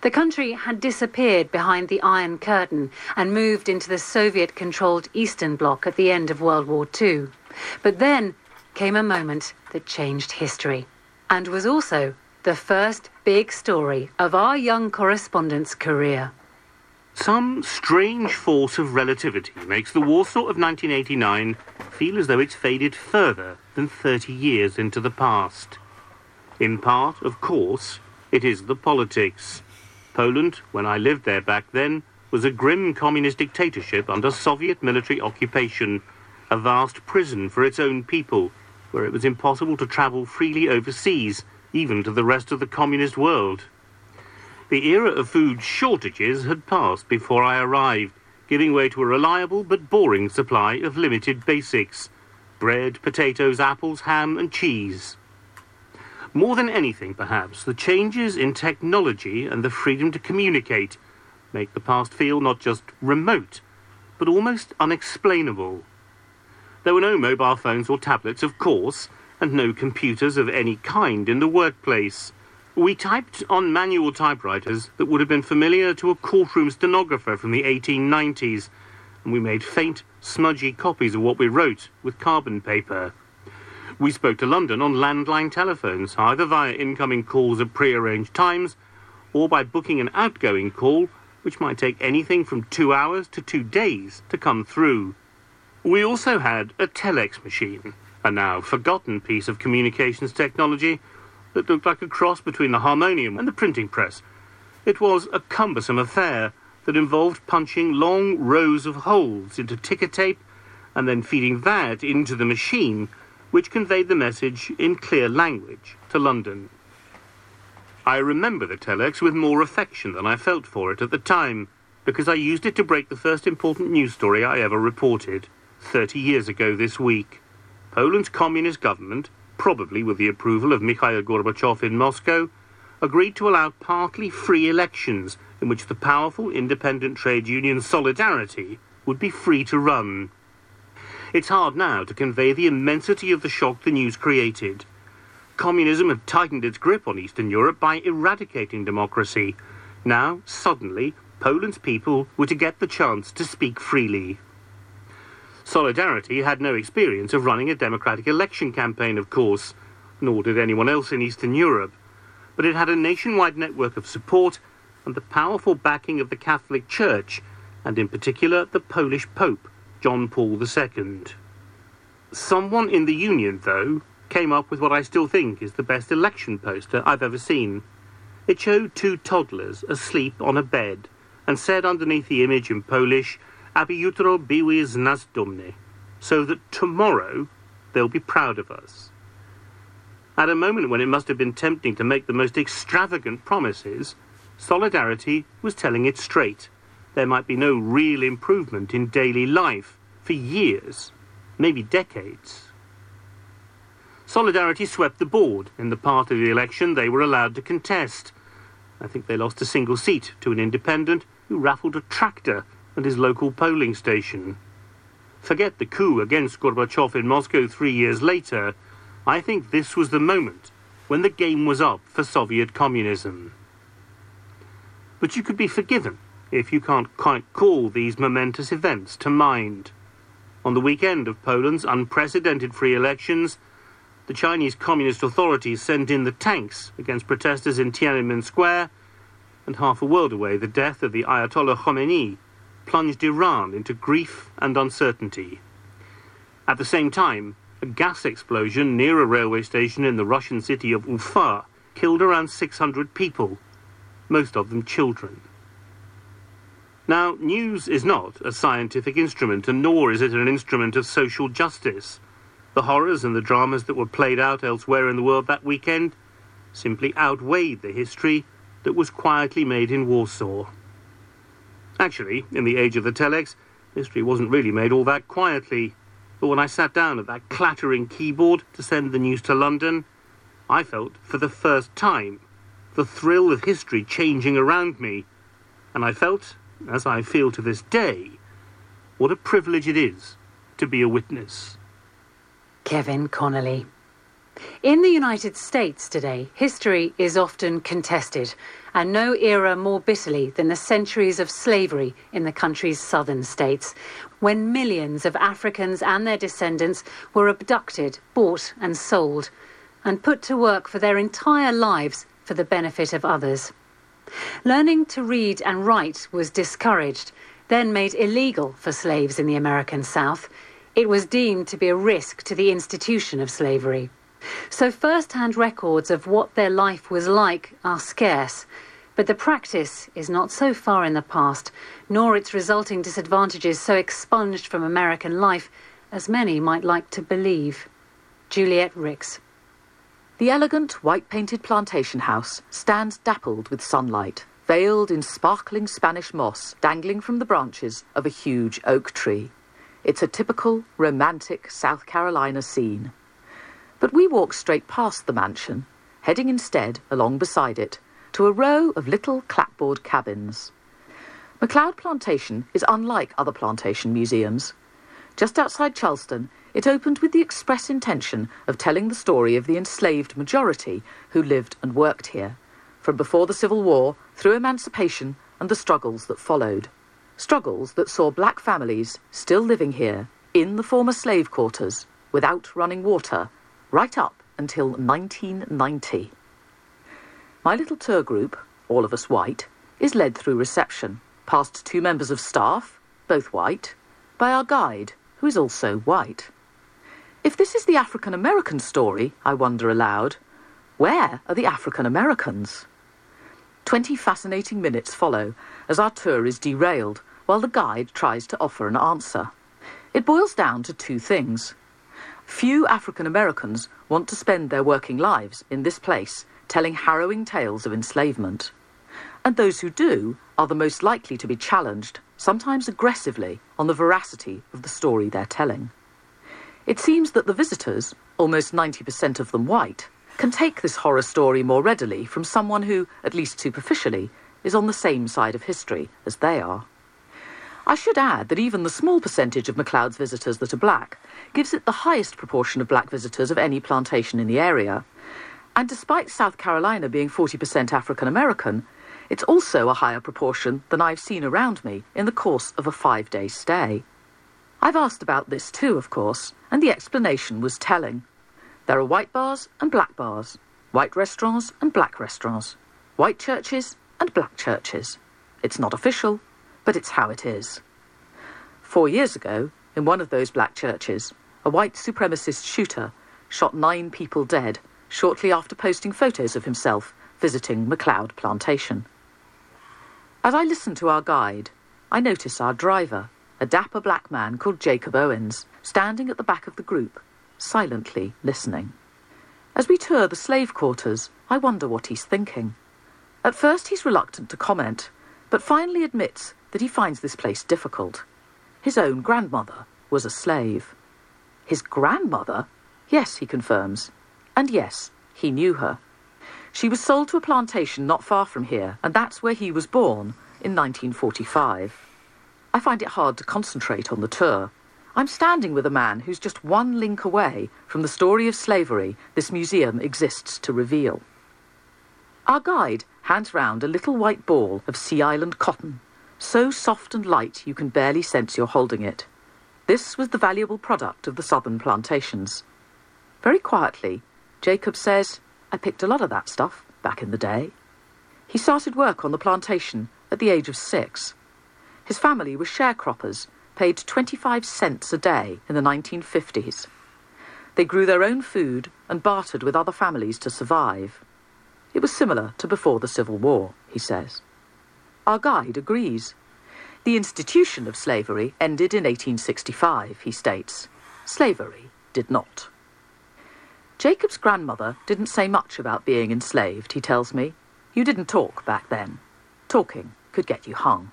The country had disappeared behind the Iron Curtain and moved into the Soviet controlled Eastern Bloc at the end of World War II. But then came a moment that changed history and was also the first big story of our young correspondent's career. Some strange force of relativity makes the Warsaw of 1989 feel as though it's faded further than 30 years into the past. In part, of course, it is the politics. Poland, when I lived there back then, was a grim communist dictatorship under Soviet military occupation, a vast prison for its own people, where it was impossible to travel freely overseas, even to the rest of the communist world. The era of food shortages had passed before I arrived, giving way to a reliable but boring supply of limited basics bread, potatoes, apples, ham, and cheese. More than anything, perhaps, the changes in technology and the freedom to communicate make the past feel not just remote, but almost unexplainable. There were no mobile phones or tablets, of course, and no computers of any kind in the workplace. We typed on manual typewriters that would have been familiar to a courtroom stenographer from the 1890s, and we made faint, smudgy copies of what we wrote with carbon paper. We spoke to London on landline telephones, either via incoming calls at prearranged times or by booking an outgoing call, which might take anything from two hours to two days to come through. We also had a telex machine, a now forgotten piece of communications technology that looked like a cross between the harmonium and the printing press. It was a cumbersome affair that involved punching long rows of holes into ticker tape and then feeding that into the machine which conveyed the message in clear language to London. I remember the telex with more affection than I felt for it at the time, because I used it to break the first important news story I ever reported, 30 years ago this week. Poland's communist government, probably with the approval of Mikhail Gorbachev in Moscow, agreed to allow partly free elections in which the powerful independent trade union Solidarity would be free to run. It's hard now to convey the immensity of the shock the news created. Communism had tightened its grip on Eastern Europe by eradicating democracy. Now, suddenly, Poland's people were to get the chance to speak freely. Solidarity had no experience of running a democratic election campaign, of course, nor did anyone else in Eastern Europe, but it had a nationwide network of support and the powerful backing of the Catholic Church, and in particular the Polish Pope, John Paul II. Someone in the Union, though, came up with what I still think is the best election poster I've ever seen. It showed two toddlers asleep on a bed and said underneath the image in Polish, Aby jutro z nas dumne, so that tomorrow they'll be proud of us. At a moment when it must have been tempting to make the most extravagant promises, Solidarity was telling it straight there might be no real improvement in daily life for years, maybe decades. Solidarity swept the board in the part of the election they were allowed to contest. I think they lost a single seat to an independent who raffled a tractor at his local polling station. Forget the coup against Gorbachev in Moscow three years later. I think this was the moment when the game was up for Soviet communism. But you could be forgiven if you can't quite call these momentous events to mind. On the weekend of Poland's unprecedented free elections, the Chinese Communist authorities sent in the tanks against protesters in Tiananmen Square, and half a world away, the death of the Ayatollah Khomeini plunged Iran into grief and uncertainty. At the same time, a gas explosion near a railway station in the Russian city of Ufa killed around 600 people, most of them children. Now, news is not a scientific instrument, and nor is it an instrument of social justice. The horrors and the dramas that were played out elsewhere in the world that weekend simply outweighed the history that was quietly made in Warsaw. Actually, in the age of the telex, history wasn't really made all that quietly. But when I sat down at that clattering keyboard to send the news to London, I felt, for the first time, the thrill of history changing around me, and I felt as I feel to this day, what a privilege it is to be a witness. Kevin Connolly. In the United States today, history is often contested, and no era more bitterly than the centuries of slavery in the country's southern states, when millions of Africans and their descendants were abducted, bought, and sold, and put to work for their entire lives for the benefit of others. Learning to read and write was discouraged, then made illegal for slaves in the American South. It was deemed to be a risk to the institution of slavery. So first hand records of what their life was like are scarce. But the practice is not so far in the past, nor its resulting disadvantages so expunged from American life as many might like to believe. Juliet Rix. The elegant white painted plantation house stands dappled with sunlight, veiled in sparkling Spanish moss dangling from the branches of a huge oak tree. It's a typical romantic South Carolina scene. But we walk straight past the mansion, heading instead along beside it to a row of little clapboard cabins. McLeod Plantation is unlike other plantation museums. Just outside Charleston, it opened with the express intention of telling the story of the enslaved majority who lived and worked here, from before the Civil War through emancipation and the struggles that followed. Struggles that saw black families still living here in the former slave quarters without running water right up until 1990. My little tour group, all of us white, is led through reception, past two members of staff, both white, by our guide, who is also white. If this is the African American story, I wonder aloud, where are the African Americans? Twenty fascinating minutes follow as our tour is derailed while the guide tries to offer an answer. It boils down to two things. Few African Americans want to spend their working lives in this place telling harrowing tales of enslavement. And those who do are the most likely to be challenged, sometimes aggressively, on the veracity of the story they're telling. It seems that the visitors, almost 90% of them white, can take this horror story more readily from someone who, at least superficially, is on the same side of history as they are. I should add that even the small percentage of McLeod's visitors that are black gives it the highest proportion of black visitors of any plantation in the area. And despite South Carolina being 40% African American, it's also a higher proportion than I've seen around me in the course of a five day stay. I've asked about this too, of course, and the explanation was telling. There are white bars and black bars, white restaurants and black restaurants, white churches and black churches. It's not official, but it's how it is. Four years ago, in one of those black churches, a white supremacist shooter shot nine people dead shortly after posting photos of himself visiting McLeod Plantation. As I listen to our guide, I notice our driver, a dapper black man called Jacob Owens, standing at the back of the group, silently listening. As we tour the slave quarters, I wonder what he's thinking. At first, he's reluctant to comment, but finally admits that he finds this place difficult. His own grandmother was a slave. His grandmother? Yes, he confirms. And yes, he knew her. She was sold to a plantation not far from here, and that's where he was born in 1945. I find it hard to concentrate on the tour. I'm standing with a man who's just one link away from the story of slavery this museum exists to reveal. Our guide hands round a little white ball of Sea Island cotton so soft and light you can barely sense you're holding it. This was the valuable product of the southern plantations. Very quietly, Jacob says, I picked a lot of that stuff back in the day. He started work on the plantation at the age of six. His family were sharecroppers, paid 25 cents a day in the 1950s. They grew their own food and bartered with other families to survive. It was similar to before the Civil War, he says. Our guide agrees. The institution of slavery ended in 1865, he states. Slavery did not. Jacob's grandmother didn't say much about being enslaved, he tells me. You didn't talk back then. Talking could get you hung.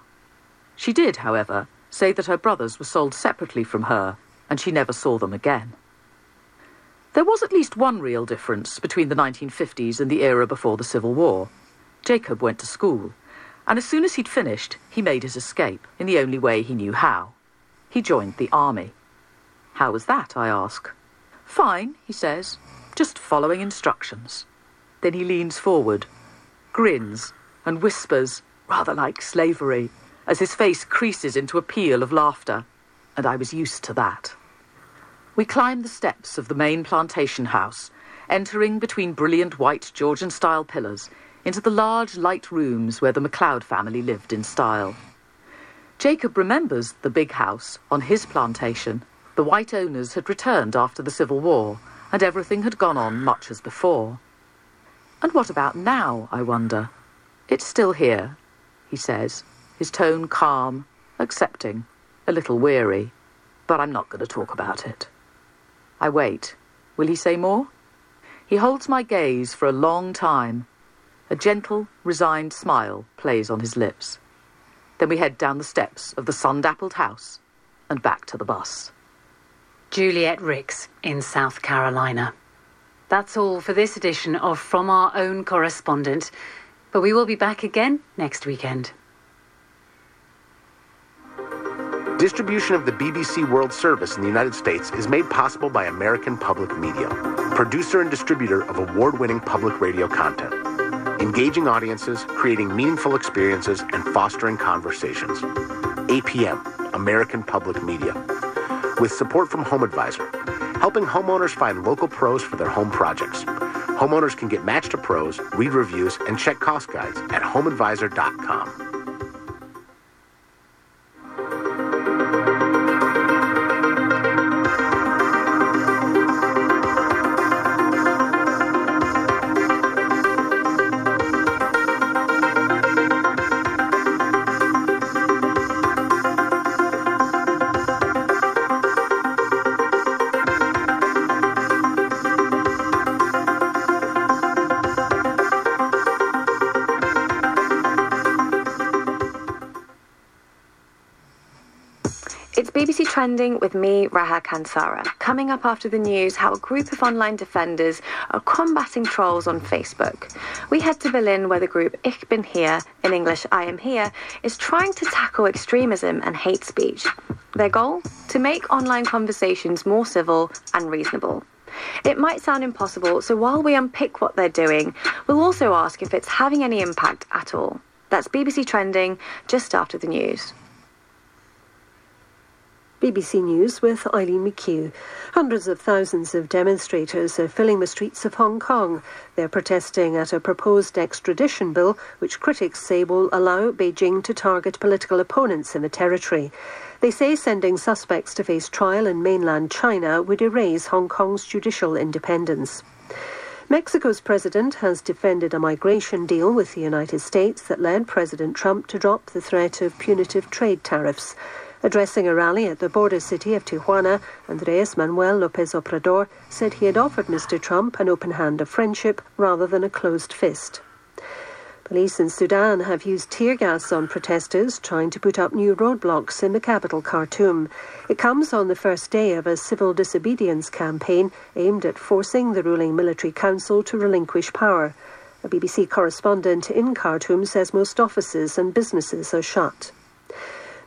She did, however, say that her brothers were sold separately from her, and she never saw them again. There was at least one real difference between the 1950s and the era before the Civil War. Jacob went to school and as soon as he'd finished, he made his escape in the only way he knew how. He joined the army. How was that, I ask. Fine, he says, just following instructions. Then he leans forward, grins, and whispers, rather like slavery, as his face creases into a peal of laughter, and I was used to that. We climb the steps of the main plantation house, entering between brilliant white Georgian style pillars into the large, light rooms where the McLeod family lived in style. Jacob remembers the big house on his plantation. The white owners had returned after the Civil War, and everything had gone on much as before. And what about now, I wonder? It's still here, he says, his tone calm, accepting, a little weary. But I'm not going to talk about it. I wait. Will he say more? He holds my gaze for a long time. A gentle, resigned smile plays on his lips. Then we head down the steps of the sun-dappled house and back to the bus. Juliet Rix in South Carolina. That's all for this edition of From Our Own Correspondent, but we will be back again next weekend. Distribution of the BBC World Service in the United States is made possible by American Public Media, producer and distributor of award winning public radio content engaging audiences, creating meaningful experiences, and fostering conversations. APM, American Public Media. With support from Home Advisor, helping homeowners find local pros for their home projects. Homeowners can get matched to pros, read reviews, and check cost guides at homeadvisor.com. Trending with me, Reha Kansara. Coming up after the news, how a group of online defenders are combating trolls on Facebook. We head to Berlin where the group Ich bin hier, in English I am here, is trying to tackle extremism and hate speech. Their goal? To make online conversations more civil and reasonable. It might sound impossible, so while we unpick what they're doing, we'll also ask if it's having any impact at all. That's BBC Trending just after the news. BBC News with Eileen McHugh. Hundreds of thousands of demonstrators are filling the streets of Hong Kong. They're protesting at a proposed extradition bill, which critics say will allow Beijing to target political opponents in the territory. They say sending suspects to face trial in mainland China would erase Hong Kong's judicial independence. Mexico's president has defended a migration deal with the United States that led President Trump to drop the threat of punitive trade tariffs. Addressing a rally at the border city of Tijuana, Andres Manuel Lopez Obrador said he had offered Mr. Trump an open hand of friendship rather than a closed fist. Police in Sudan have used tear gas on protesters trying to put up new roadblocks in the capital, Khartoum. It comes on the first day of a civil disobedience campaign aimed at forcing the ruling military council to relinquish power. A BBC correspondent in Khartoum says most offices and businesses are shut.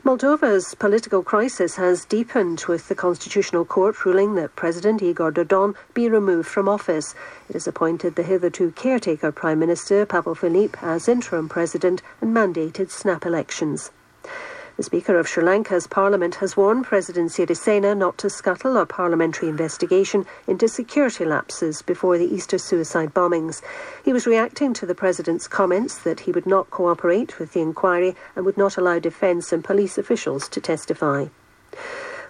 Moldova's political crisis has deepened with the Constitutional Court ruling that President Igor Dodon be removed from office. It has appointed the hitherto caretaker Prime Minister Pavel Filip as interim president and mandated snap elections. The Speaker of Sri Lanka's Parliament has warned President Sirisena not to scuttle a parliamentary investigation into security lapses before the Easter suicide bombings. He was reacting to the President's comments that he would not cooperate with the inquiry and would not allow defence and police officials to testify.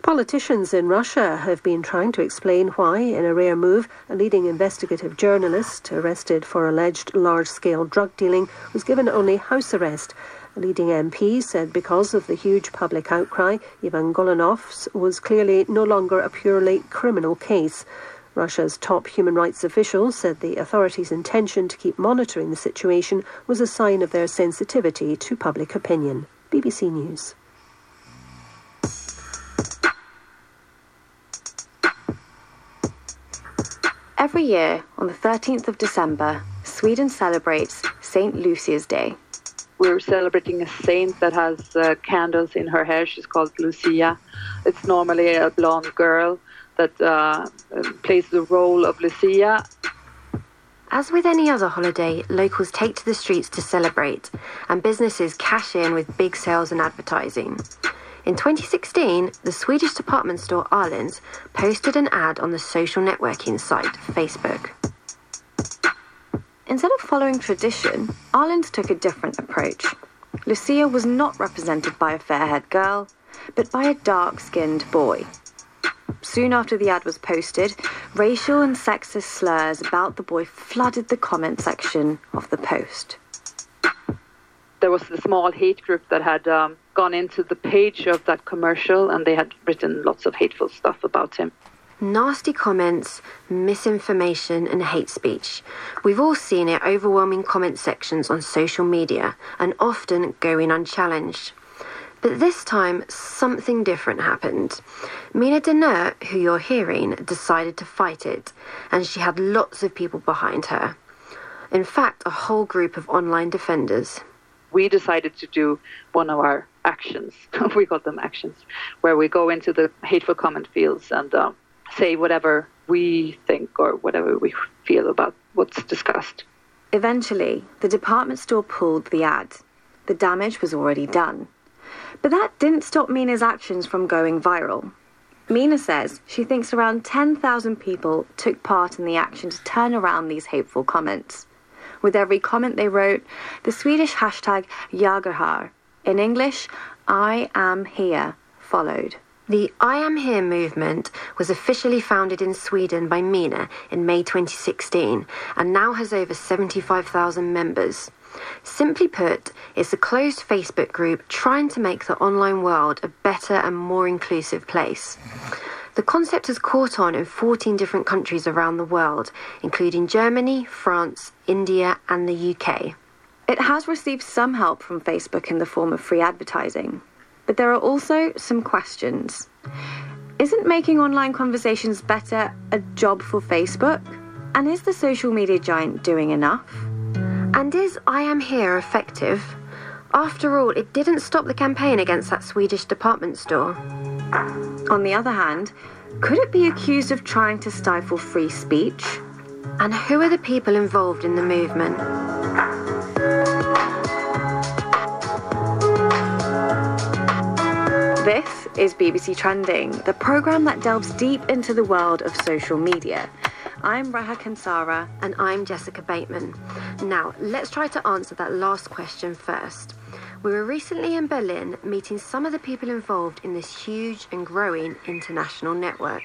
Politicians in Russia have been trying to explain why, in a rare move, a leading investigative journalist arrested for alleged large scale drug dealing was given only house arrest a leading MP said because of the huge public outcry, Ivan Golunov's was clearly no longer a purely criminal case. Russia's top human rights official said the authorities' intention to keep monitoring the situation was a sign of their sensitivity to public opinion. BBC News. Every year, on the 13th of December, Sweden celebrates St. Lucia's Day. We're celebrating a saint that has uh, candles in her hair. She's called Lucia. It's normally a blonde girl that uh, plays the role of Lucia. As with any other holiday, locals take to the streets to celebrate, and businesses cash in with big sales and advertising. In 2016, the Swedish department store Åhléns posted an ad on the social networking site Facebook. Instead of following tradition, Åhléns took a different approach. Lucia was not represented by a fair haired girl, but by a dark skinned boy. Soon after the ad was posted, racial and sexist slurs about the boy flooded the comment section of the post. there was a small hate group that had um, gone into the page of that commercial and they had written lots of hateful stuff about him. Nasty comments, misinformation, and hate speech. We've all seen it overwhelming comment sections on social media and often going unchallenged. But this time, something different happened. Mina Dennert, who you're hearing, decided to fight it, and she had lots of people behind her. In fact, a whole group of online defenders. We decided to do one of our actions, we call them actions, where we go into the hateful comment fields and uh, say whatever we think or whatever we feel about what's discussed. Eventually, the department store pulled the ad. The damage was already done. But that didn't stop Mina's actions from going viral. Mina says she thinks around 10,000 people took part in the action to turn around these hateful comments. With every comment they wrote, the Swedish hashtag Jagärhär, in English, I am here, followed. The I Am Here movement was officially founded in Sweden by Mina in May 2016 and now has over 75,000 members. Simply put, it's a closed Facebook group trying to make the online world a better and more inclusive place. The concept has caught on in 14 different countries around the world, including Germany, France, India, and the UK. It has received some help from Facebook in the form of free advertising. But there are also some questions. Isn't making online conversations better a job for Facebook? And is the social media giant doing enough? And is I Am Here effective? After all, it didn't stop the campaign against that Swedish department store. On the other hand, could it be accused of trying to stifle free speech? And who are the people involved in the movement? This is BBC Trending, the programme that delves deep into the world of social media. I'm Reha Kansara. And I'm Jessica Bateman. Now, let's try to answer that last question first. We were recently in Berlin meeting some of the people involved in this huge and growing international network.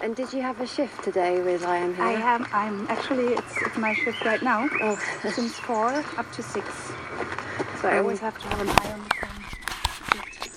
And did you have a shift today with I Am Here? I am. I'm actually, it's, it's my shift right now. Oh. Since 4 up to 6. So I always have to have an eye on the